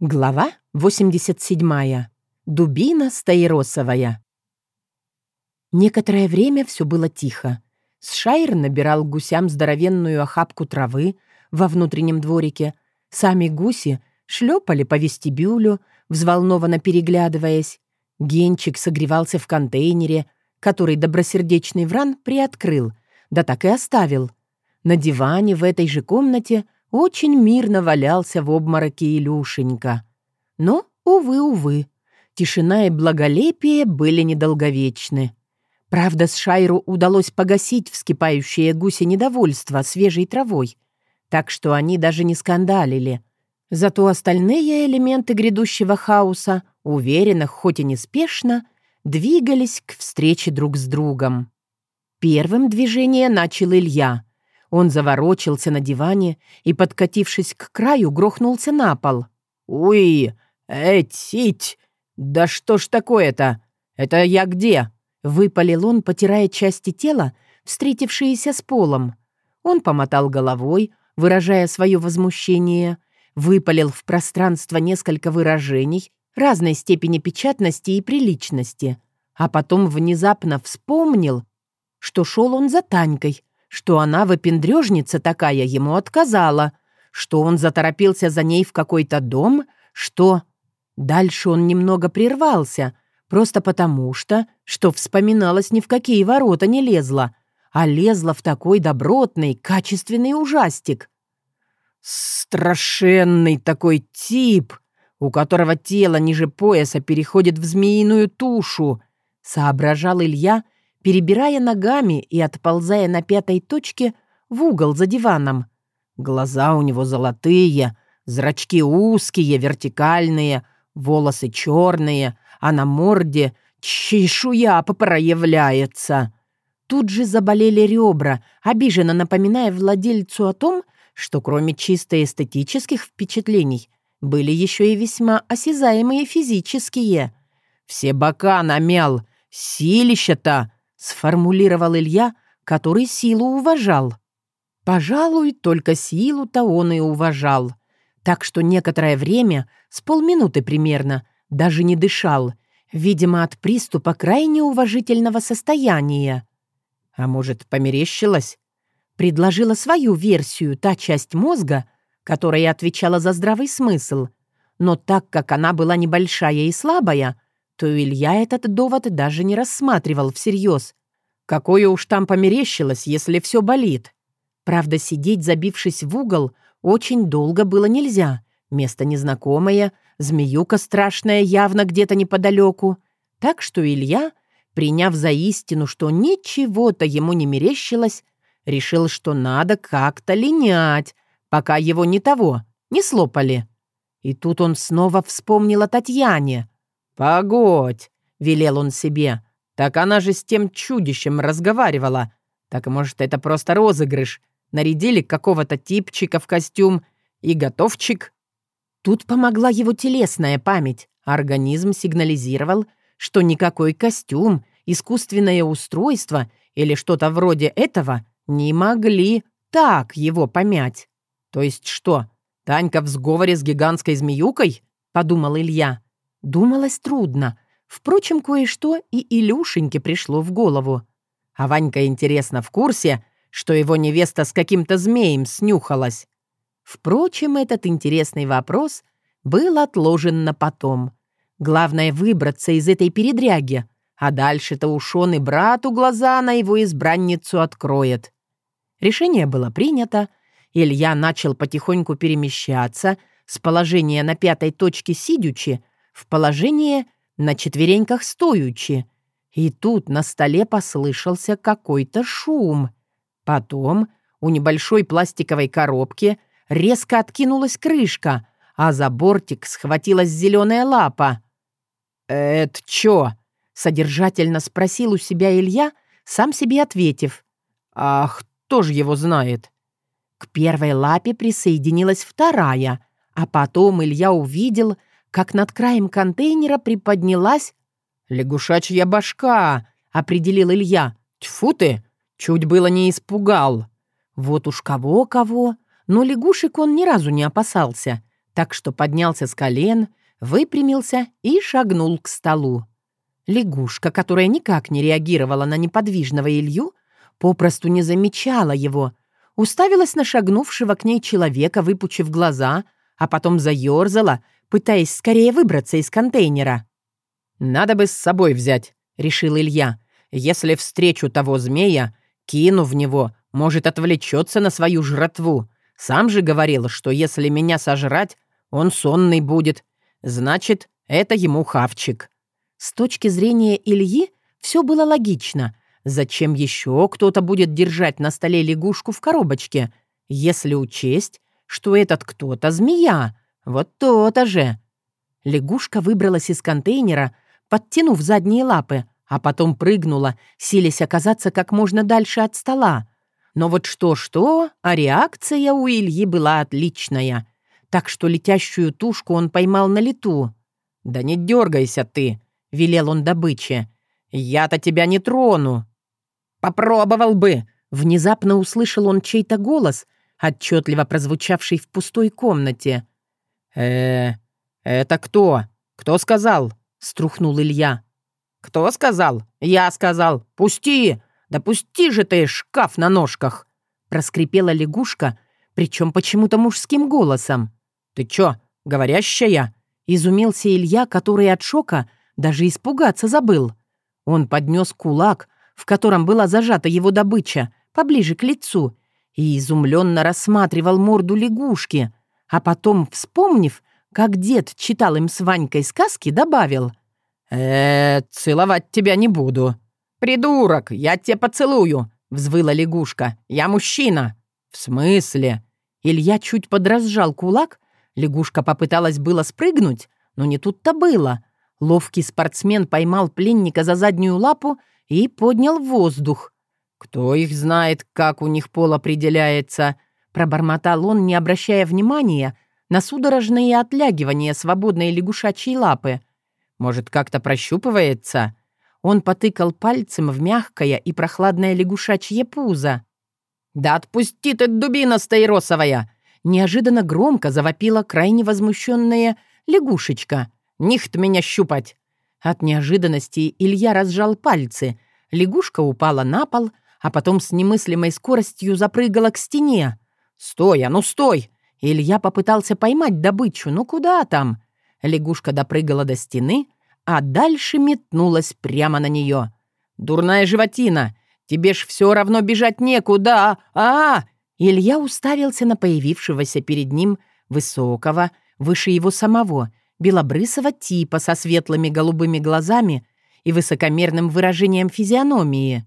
Глава 87. Дубина стаиросовая. Некоторое время все было тихо. Сшайр набирал гусям здоровенную охапку травы во внутреннем дворике. Сами гуси шлепали по вестибюлю, взволнованно переглядываясь. Генчик согревался в контейнере, который добросердечный Вран приоткрыл, да так и оставил. На диване в этой же комнате — очень мирно валялся в обмороке Илюшенька. Но, увы, увы, тишина и благолепие были недолговечны. Правда, с Шайру удалось погасить вскипающее гуси недовольство свежей травой, так что они даже не скандалили. Зато остальные элементы грядущего хаоса, уверенно, хоть и неспешно, двигались к встрече друг с другом. Первым движение начал Илья — он заворочился на диване и, подкатившись к краю, грохнулся на пол. «Уй! Этить! Да что ж такое-то? Это я где?» Выпалил он, потирая части тела, встретившиеся с полом. Он помотал головой, выражая свое возмущение, выпалил в пространство несколько выражений разной степени печатности и приличности, а потом внезапно вспомнил, что шел он за Танькой, что она, выпендрежница такая, ему отказала, что он заторопился за ней в какой-то дом, что... Дальше он немного прервался, просто потому что, что вспоминалось ни в какие ворота не лезла, а лезла в такой добротный, качественный ужастик. Страшенный такой тип, у которого тело ниже пояса переходит в змеиную тушу, соображал Илья, — перебирая ногами и отползая на пятой точке в угол за диваном. Глаза у него золотые, зрачки узкие, вертикальные, волосы черные, а на морде чешуя проявляется. Тут же заболели ребра, обиженно напоминая владельцу о том, что кроме чисто эстетических впечатлений были еще и весьма осязаемые физические. Все бока намял, силища-то сформулировал Илья, который силу уважал. Пожалуй, только силу-то он и уважал. Так что некоторое время, с полминуты примерно, даже не дышал, видимо, от приступа крайне уважительного состояния. А может, померещилась? Предложила свою версию та часть мозга, которая отвечала за здравый смысл. Но так как она была небольшая и слабая, то Илья этот довод даже не рассматривал всерьез. Какое уж там померещилось, если все болит. Правда, сидеть, забившись в угол, очень долго было нельзя. Место незнакомое, змеюка страшная явно где-то неподалеку. Так что Илья, приняв за истину, что ничего-то ему не мерещилось, решил, что надо как-то линять, пока его не того, не слопали. И тут он снова вспомнил о Татьяне. «Погодь!» — велел он себе. «Так она же с тем чудищем разговаривала. Так, может, это просто розыгрыш? Нарядили какого-то типчика в костюм и готовчик?» Тут помогла его телесная память. Организм сигнализировал, что никакой костюм, искусственное устройство или что-то вроде этого не могли так его помять. «То есть что, Танька в сговоре с гигантской змеюкой?» — подумал Илья. Думалось трудно. Впрочем, кое-что и Илюшеньке пришло в голову. А Ванька, интересно, в курсе, что его невеста с каким-то змеем снюхалась? Впрочем, этот интересный вопрос был отложен на потом. Главное — выбраться из этой передряги, а дальше-то уж он и брату глаза на его избранницу откроет. Решение было принято, Илья начал потихоньку перемещаться с положения на пятой точке сидючи в положение на четвереньках стоючи. И тут на столе послышался какой-то шум. Потом у небольшой пластиковой коробки резко откинулась крышка, а за бортик схватилась зеленая лапа. «Это чё?» — содержательно спросил у себя Илья, сам себе ответив. «Ах, кто ж его знает?» К первой лапе присоединилась вторая, а потом Илья увидел — как над краем контейнера приподнялась «Лягушачья башка», — определил Илья. «Тьфу ты! Чуть было не испугал». Вот уж кого-кого, но лягушек он ни разу не опасался. так что поднялся с колен, выпрямился и шагнул к столу. Лягушка, которая никак не реагировала на неподвижного Илью, попросту не замечала его, уставилась на шагнувшего к ней человека, выпучив глаза, а потом заерзала, пытаясь скорее выбраться из контейнера. «Надо бы с собой взять», — решил Илья. «Если встречу того змея, кину в него, может, отвлечется на свою жратву. Сам же говорил, что если меня сожрать, он сонный будет. Значит, это ему хавчик». С точки зрения Ильи все было логично. Зачем еще кто-то будет держать на столе лягушку в коробочке, если учесть, что этот кто-то змея? Вот то-то же. Лягушка выбралась из контейнера, подтянув задние лапы, а потом прыгнула, силясь оказаться как можно дальше от стола. Но вот что-что, а реакция у Ильи была отличная. Так что летящую тушку он поймал на лету. «Да не дергайся ты!» — велел он добыче. «Я-то тебя не трону!» «Попробовал бы!» — внезапно услышал он чей-то голос, отчетливо прозвучавший в пустой комнате. Э это кто? Кто сказал?» — струхнул Илья. «Кто сказал? Я сказал. Пусти! Да пусти же ты, шкаф на ножках!» Проскрипела лягушка, причем почему-то мужским голосом. «Ты чё, говорящая?» Изумился Илья, который от шока даже испугаться забыл. Он поднес кулак, в котором была зажата его добыча, поближе к лицу, и изумленно рассматривал морду лягушки, а потом, вспомнив, как дед читал им с Ванькой сказки, добавил э, целовать тебя не буду». «Придурок, я тебя поцелую!» — взвыла лягушка. «Я мужчина!» «В смысле?» Илья чуть подразжал кулак. Лягушка попыталась было спрыгнуть, но не тут-то было. Ловкий спортсмен поймал пленника за заднюю лапу и поднял воздух. «Кто их знает, как у них пол определяется?» Пробормотал он, не обращая внимания на судорожные отлягивания свободной лягушачьей лапы. «Может, как-то прощупывается?» Он потыкал пальцем в мягкое и прохладное лягушачье пузо. «Да отпусти ты, дубина стаиросовая!» Неожиданно громко завопила крайне возмущенная лягушечка. «Нихт меня щупать!» От неожиданности Илья разжал пальцы. Лягушка упала на пол, а потом с немыслимой скоростью запрыгала к стене. «Стой, а ну стой!» Илья попытался поймать добычу, но куда там? Лягушка допрыгала до стены, а дальше метнулась прямо на нее. «Дурная животина! Тебе ж все равно бежать некуда! а, -а, -а Илья уставился на появившегося перед ним высокого, выше его самого, белобрысого типа со светлыми голубыми глазами и высокомерным выражением физиономии.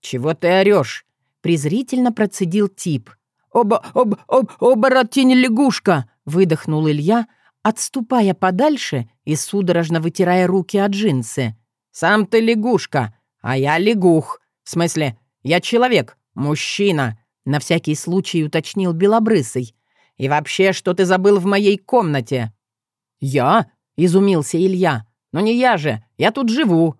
«Чего ты орешь?» — презрительно процедил тип. «Оба, об, об, оборотень-лягушка!» — выдохнул Илья, отступая подальше и судорожно вытирая руки от джинсы. «Сам ты лягушка, а я лягух. В смысле, я человек, мужчина», — на всякий случай уточнил Белобрысый. «И вообще, что ты забыл в моей комнате?» «Я?» — изумился Илья. «Но не я же, я тут живу».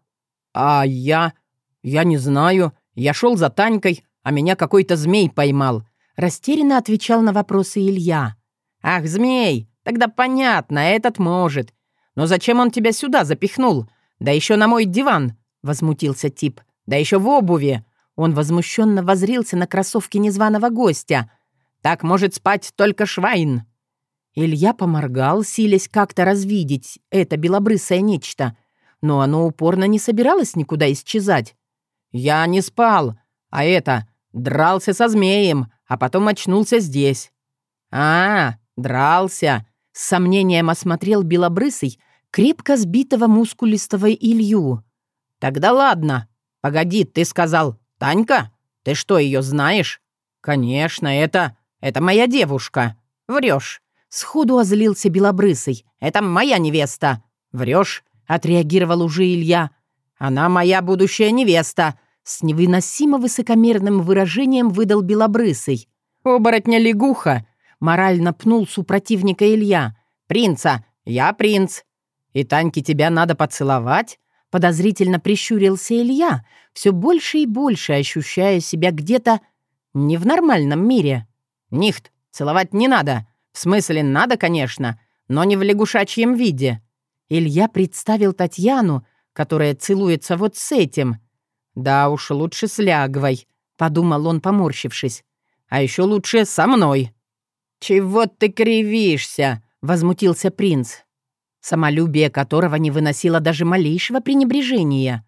«А я? Я не знаю. Я шел за Танькой, а меня какой-то змей поймал». Растерянно отвечал на вопросы Илья. «Ах, змей! Тогда понятно, этот может. Но зачем он тебя сюда запихнул? Да еще на мой диван!» Возмутился тип. «Да еще в обуви!» Он возмущенно возрился на кроссовки незваного гостя. «Так может спать только Швайн!» Илья поморгал, силясь как-то развидеть это белобрысое нечто, но оно упорно не собиралось никуда исчезать. «Я не спал, а это, дрался со змеем, а потом очнулся здесь». «А, дрался!» — с сомнением осмотрел белобрысый, крепко сбитого мускулистого Илью. «Тогда ладно. Погоди, ты сказал, Танька? Ты что, ее знаешь?» «Конечно, это... это моя девушка. Врешь. Сходу озлился Белобрысый. «Это моя невеста!» «Врешь?» — отреагировал уже Илья. «Она моя будущая невеста!» С невыносимо высокомерным выражением выдал Белобрысый. «Оборотня лягуха!» — морально пнул супротивника Илья. «Принца! Я принц!» «И Таньке тебя надо поцеловать?» Подозрительно прищурился Илья, все больше и больше ощущая себя где-то не в нормальном мире. «Нихт, целовать не надо!» В смысле, надо, конечно, но не в лягушачьем виде. Илья представил Татьяну, которая целуется вот с этим. Да уж, лучше с Лягвой, подумал он, поморщившись. А еще лучше со мной. «Чего ты кривишься?» — возмутился принц, самолюбие которого не выносило даже малейшего пренебрежения.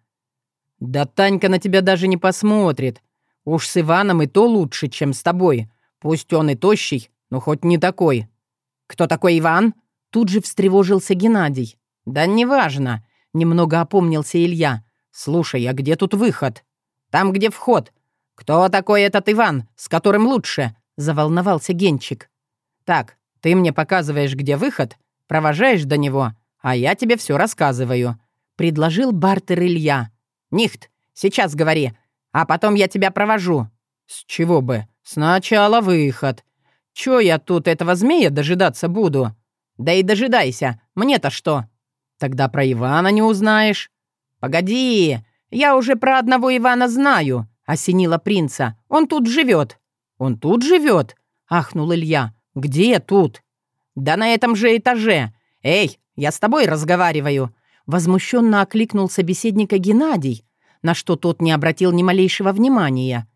«Да Танька на тебя даже не посмотрит. Уж с Иваном и то лучше, чем с тобой. Пусть он и тощий, но хоть не такой». «Кто такой Иван?» Тут же встревожился Геннадий. «Да неважно», — немного опомнился Илья. «Слушай, а где тут выход?» «Там, где вход. Кто такой этот Иван, с которым лучше?» — заволновался Генчик. «Так, ты мне показываешь, где выход, провожаешь до него, а я тебе все рассказываю», — предложил бартер Илья. «Нихт, сейчас говори, а потом я тебя провожу». «С чего бы? Сначала выход. Чё я тут этого змея дожидаться буду?» «Да и дожидайся, мне-то что?» «Тогда про Ивана не узнаешь». «Погоди, я уже про одного Ивана знаю», — осенила принца. «Он тут живет». «Он тут живет?» — ахнул Илья. «Где тут?» «Да на этом же этаже. Эй, я с тобой разговариваю!» Возмущенно окликнул собеседника Геннадий, на что тот не обратил ни малейшего внимания.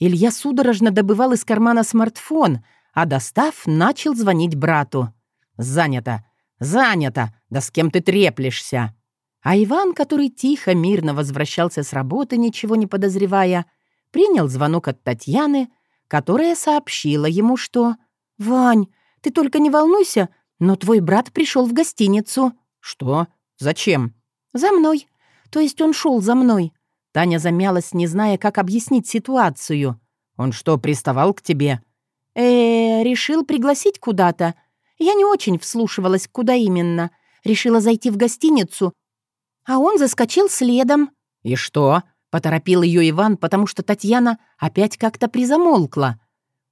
Илья судорожно добывал из кармана смартфон, а достав, начал звонить брату. «Занято! Занято! Да с кем ты треплешься?» А Иван, который тихо, мирно возвращался с работы, ничего не подозревая, принял звонок от Татьяны, которая сообщила ему, что «Вань, ты только не волнуйся, но твой брат пришел в гостиницу». «Что? Зачем?» «За мной. То есть он шел за мной». Таня замялась, не зная, как объяснить ситуацию. «Он что, приставал к тебе?» э, -э решил пригласить куда-то. Я не очень вслушивалась, куда именно. Решила зайти в гостиницу, а он заскочил следом». «И что?» — поторопил ее Иван, потому что Татьяна опять как-то призамолкла.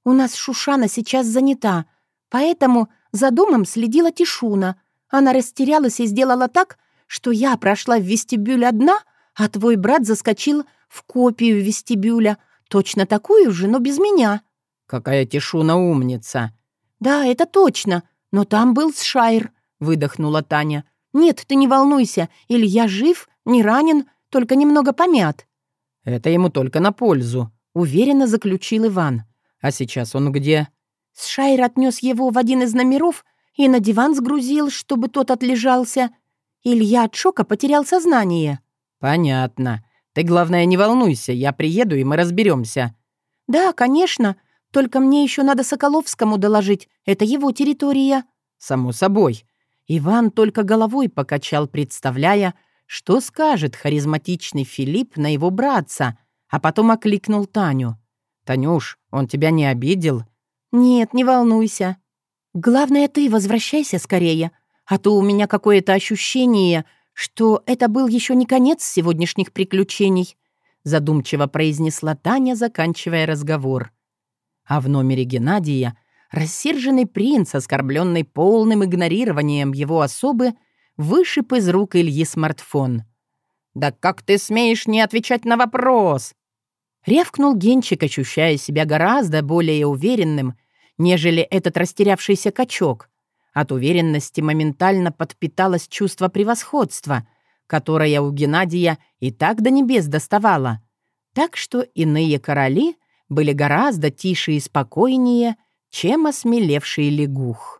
У нас Шушана сейчас занята, поэтому за домом следила Тишуна. Она растерялась и сделала так, что я прошла в вестибюль одна, а твой брат заскочил в копию вестибюля, точно такую же, но без меня». «Какая Тишуна умница!» «Да, это точно, но там был Сшайр», — выдохнула Таня. «Нет, ты не волнуйся, Илья жив, не ранен, только немного помят». «Это ему только на пользу», — уверенно заключил Иван. А сейчас он где?» Сшайр отнес его в один из номеров и на диван сгрузил, чтобы тот отлежался. Илья от шока потерял сознание. «Понятно. Ты, главное, не волнуйся, я приеду, и мы разберемся. «Да, конечно. Только мне еще надо Соколовскому доложить. Это его территория». «Само собой». Иван только головой покачал, представляя, что скажет харизматичный Филипп на его братца, а потом окликнул Таню. «Танюш, он тебя не обидел?» «Нет, не волнуйся. Главное, ты возвращайся скорее, а то у меня какое-то ощущение, что это был еще не конец сегодняшних приключений», задумчиво произнесла Таня, заканчивая разговор. А в номере Геннадия рассерженный принц, оскорбленный полным игнорированием его особы, вышиб из рук Ильи смартфон. «Да как ты смеешь не отвечать на вопрос?» Рявкнул Генчик, ощущая себя гораздо более уверенным, нежели этот растерявшийся качок. От уверенности моментально подпиталось чувство превосходства, которое у Геннадия и так до небес доставало. Так что иные короли были гораздо тише и спокойнее, чем осмелевший лягух.